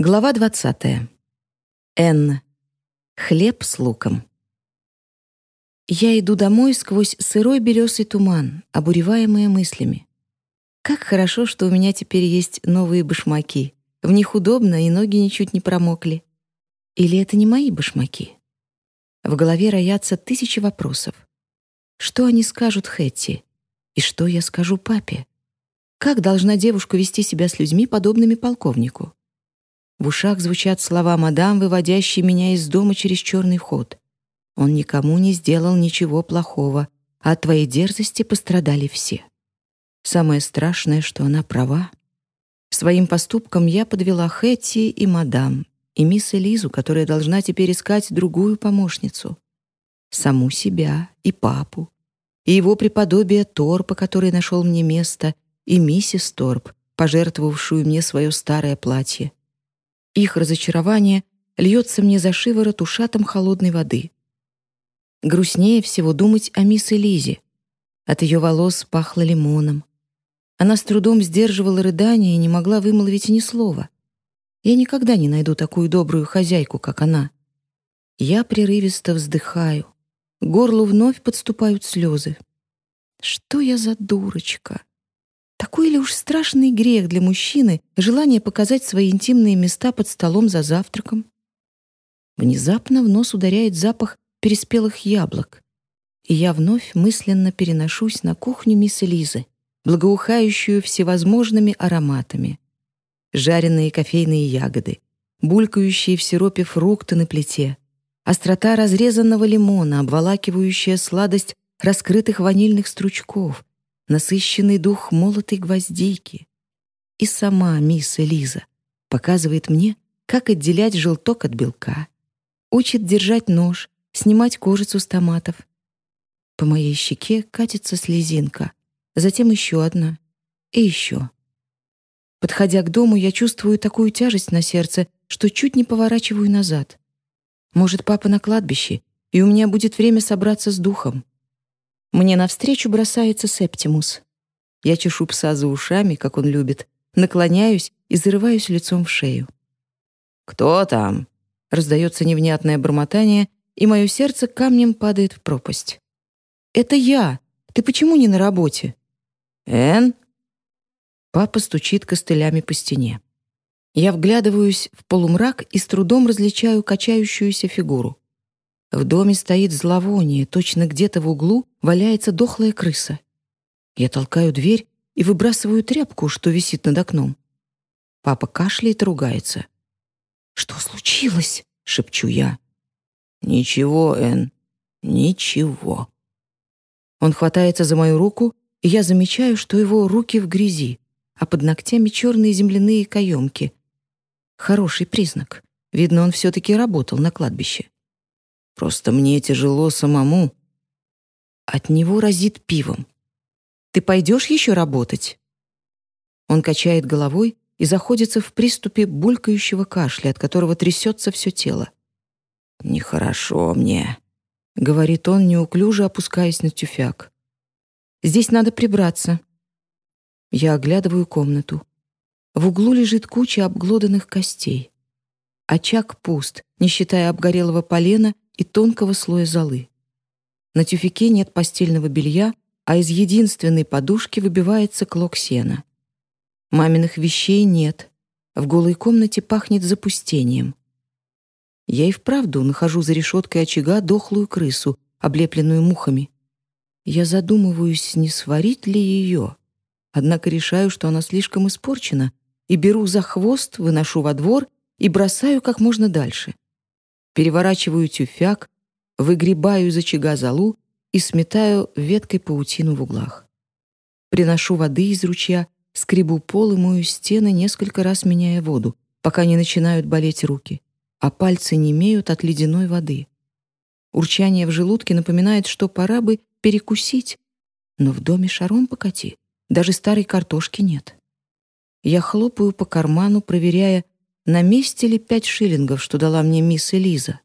Глава 20. Н. Хлеб с луком. Я иду домой сквозь сырой белесый туман, обуреваемая мыслями. Как хорошо, что у меня теперь есть новые башмаки. В них удобно, и ноги ничуть не промокли. Или это не мои башмаки? В голове роятся тысячи вопросов. Что они скажут Хэтти? И что я скажу папе? Как должна девушка вести себя с людьми, подобными полковнику? В ушах звучат слова мадам, выводящие меня из дома через черный ход. Он никому не сделал ничего плохого, а от твоей дерзости пострадали все. Самое страшное, что она права. Своим поступком я подвела Хэтти и мадам, и мисс Элизу, которая должна теперь искать другую помощницу. Саму себя и папу, и его преподобие Торпа, который нашел мне место, и миссис Торп, пожертвовавшую мне свое старое платье. Их разочарование льется мне за шиворот ушатом холодной воды. Грустнее всего думать о мисс Элизе. От ее волос пахло лимоном. Она с трудом сдерживала рыдания и не могла вымолвить ни слова. Я никогда не найду такую добрую хозяйку, как она. Я прерывисто вздыхаю. Горлу вновь подступают слезы. Что я за дурочка? Такой ли уж страшный грех для мужчины желание показать свои интимные места под столом за завтраком? Внезапно в нос ударяет запах переспелых яблок, и я вновь мысленно переношусь на кухню мисс Элизы, благоухающую всевозможными ароматами. Жареные кофейные ягоды, булькающие в сиропе фрукты на плите, острота разрезанного лимона, обволакивающая сладость раскрытых ванильных стручков, насыщенный дух молотой гвоздики. И сама мисс Элиза показывает мне, как отделять желток от белка, учит держать нож, снимать кожицу с томатов. По моей щеке катится слезинка, затем еще одна и еще. Подходя к дому, я чувствую такую тяжесть на сердце, что чуть не поворачиваю назад. Может, папа на кладбище, и у меня будет время собраться с духом. Мне навстречу бросается Септимус. Я чешу пса за ушами, как он любит, наклоняюсь и зарываюсь лицом в шею. «Кто там?» — раздается невнятное бормотание, и мое сердце камнем падает в пропасть. «Это я! Ты почему не на работе?» «Энн?» Папа стучит костылями по стене. Я вглядываюсь в полумрак и с трудом различаю качающуюся фигуру. В доме стоит зловоние, точно где-то в углу валяется дохлая крыса. Я толкаю дверь и выбрасываю тряпку, что висит над окном. Папа кашляет и ругается. «Что случилось?» — шепчу я. «Ничего, Энн, ничего». Он хватается за мою руку, и я замечаю, что его руки в грязи, а под ногтями черные земляные каемки. Хороший признак. Видно, он все-таки работал на кладбище. Просто мне тяжело самому. От него разит пивом. Ты пойдешь еще работать? Он качает головой и заходится в приступе булькающего кашля, от которого трясется все тело. «Нехорошо мне», — говорит он, неуклюже опускаясь на тюфяк. «Здесь надо прибраться». Я оглядываю комнату. В углу лежит куча обглоданных костей. Очаг пуст, не считая обгорелого полена и тонкого слоя золы. На тюфике нет постельного белья, а из единственной подушки выбивается клок сена. Маминых вещей нет. В голой комнате пахнет запустением. Я и вправду нахожу за решеткой очага дохлую крысу, облепленную мухами. Я задумываюсь, не сварить ли ее. Однако решаю, что она слишком испорчена, и беру за хвост, выношу во двор и бросаю как можно дальше переворачиваю тюфяк, выгребаю из очага золу и сметаю веткой паутину в углах. Приношу воды из ручья, скребу пол и мою стены, несколько раз меняя воду, пока не начинают болеть руки, а пальцы не имеют от ледяной воды. Урчание в желудке напоминает, что пора бы перекусить, но в доме шаром покати, даже старой картошки нет. Я хлопаю по карману, проверяя, на месте ли пять шиллингов, что дала мне мисс Элиза.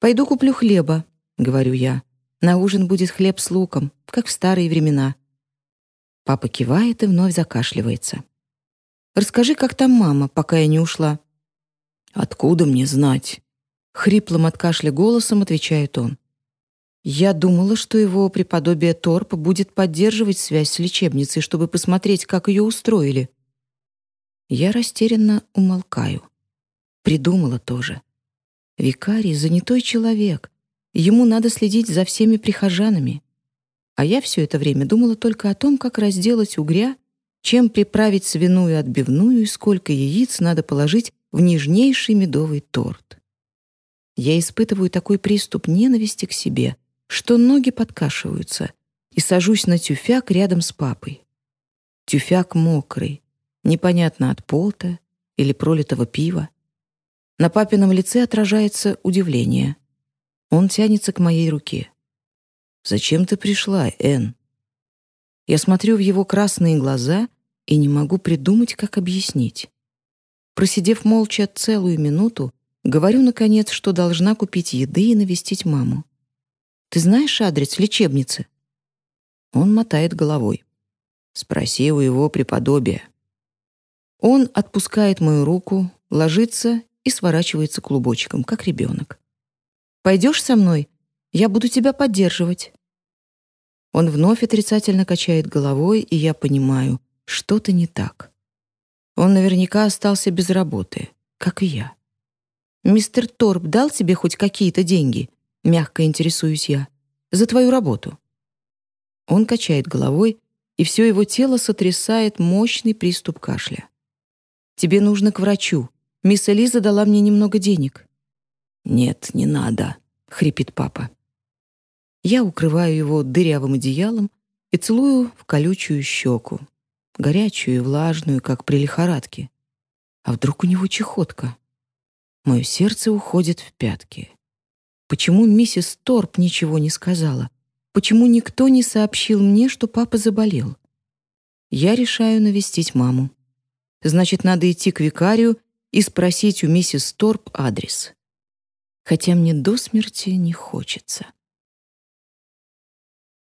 «Пойду куплю хлеба», — говорю я. «На ужин будет хлеб с луком, как в старые времена». Папа кивает и вновь закашливается. «Расскажи, как там мама, пока я не ушла». «Откуда мне знать?» Хриплым от кашля голосом отвечает он. Я думала, что его преподобие Торп будет поддерживать связь с лечебницей, чтобы посмотреть, как ее устроили. Я растерянно умолкаю. Придумала тоже. Викарий — занятой человек. Ему надо следить за всеми прихожанами. А я все это время думала только о том, как разделать угря, чем приправить свиную отбивную и сколько яиц надо положить в нежнейший медовый торт. Я испытываю такой приступ ненависти к себе, что ноги подкашиваются, и сажусь на тюфяк рядом с папой. Тюфяк мокрый, непонятно от пота или пролитого пива. На папином лице отражается удивление. Он тянется к моей руке. «Зачем ты пришла, Энн?» Я смотрю в его красные глаза и не могу придумать, как объяснить. Просидев молча целую минуту, говорю, наконец, что должна купить еды и навестить маму. Ты знаешь адрес лечебницы?» Он мотает головой. «Спроси у его преподобия». Он отпускает мою руку, ложится и сворачивается клубочком, как ребенок. «Пойдешь со мной? Я буду тебя поддерживать». Он вновь отрицательно качает головой, и я понимаю, что-то не так. Он наверняка остался без работы, как и я. «Мистер Торп дал тебе хоть какие-то деньги?» Мягко интересуюсь я. «За твою работу». Он качает головой, и все его тело сотрясает мощный приступ кашля. «Тебе нужно к врачу. Мисс Элиза дала мне немного денег». «Нет, не надо», — хрипит папа. Я укрываю его дырявым одеялом и целую в колючую щеку, горячую и влажную, как при лихорадке. А вдруг у него чехотка? Мое сердце уходит в пятки. Почему миссис Торп ничего не сказала? Почему никто не сообщил мне, что папа заболел? Я решаю навестить маму. Значит, надо идти к викарию и спросить у миссис Торп адрес. Хотя мне до смерти не хочется.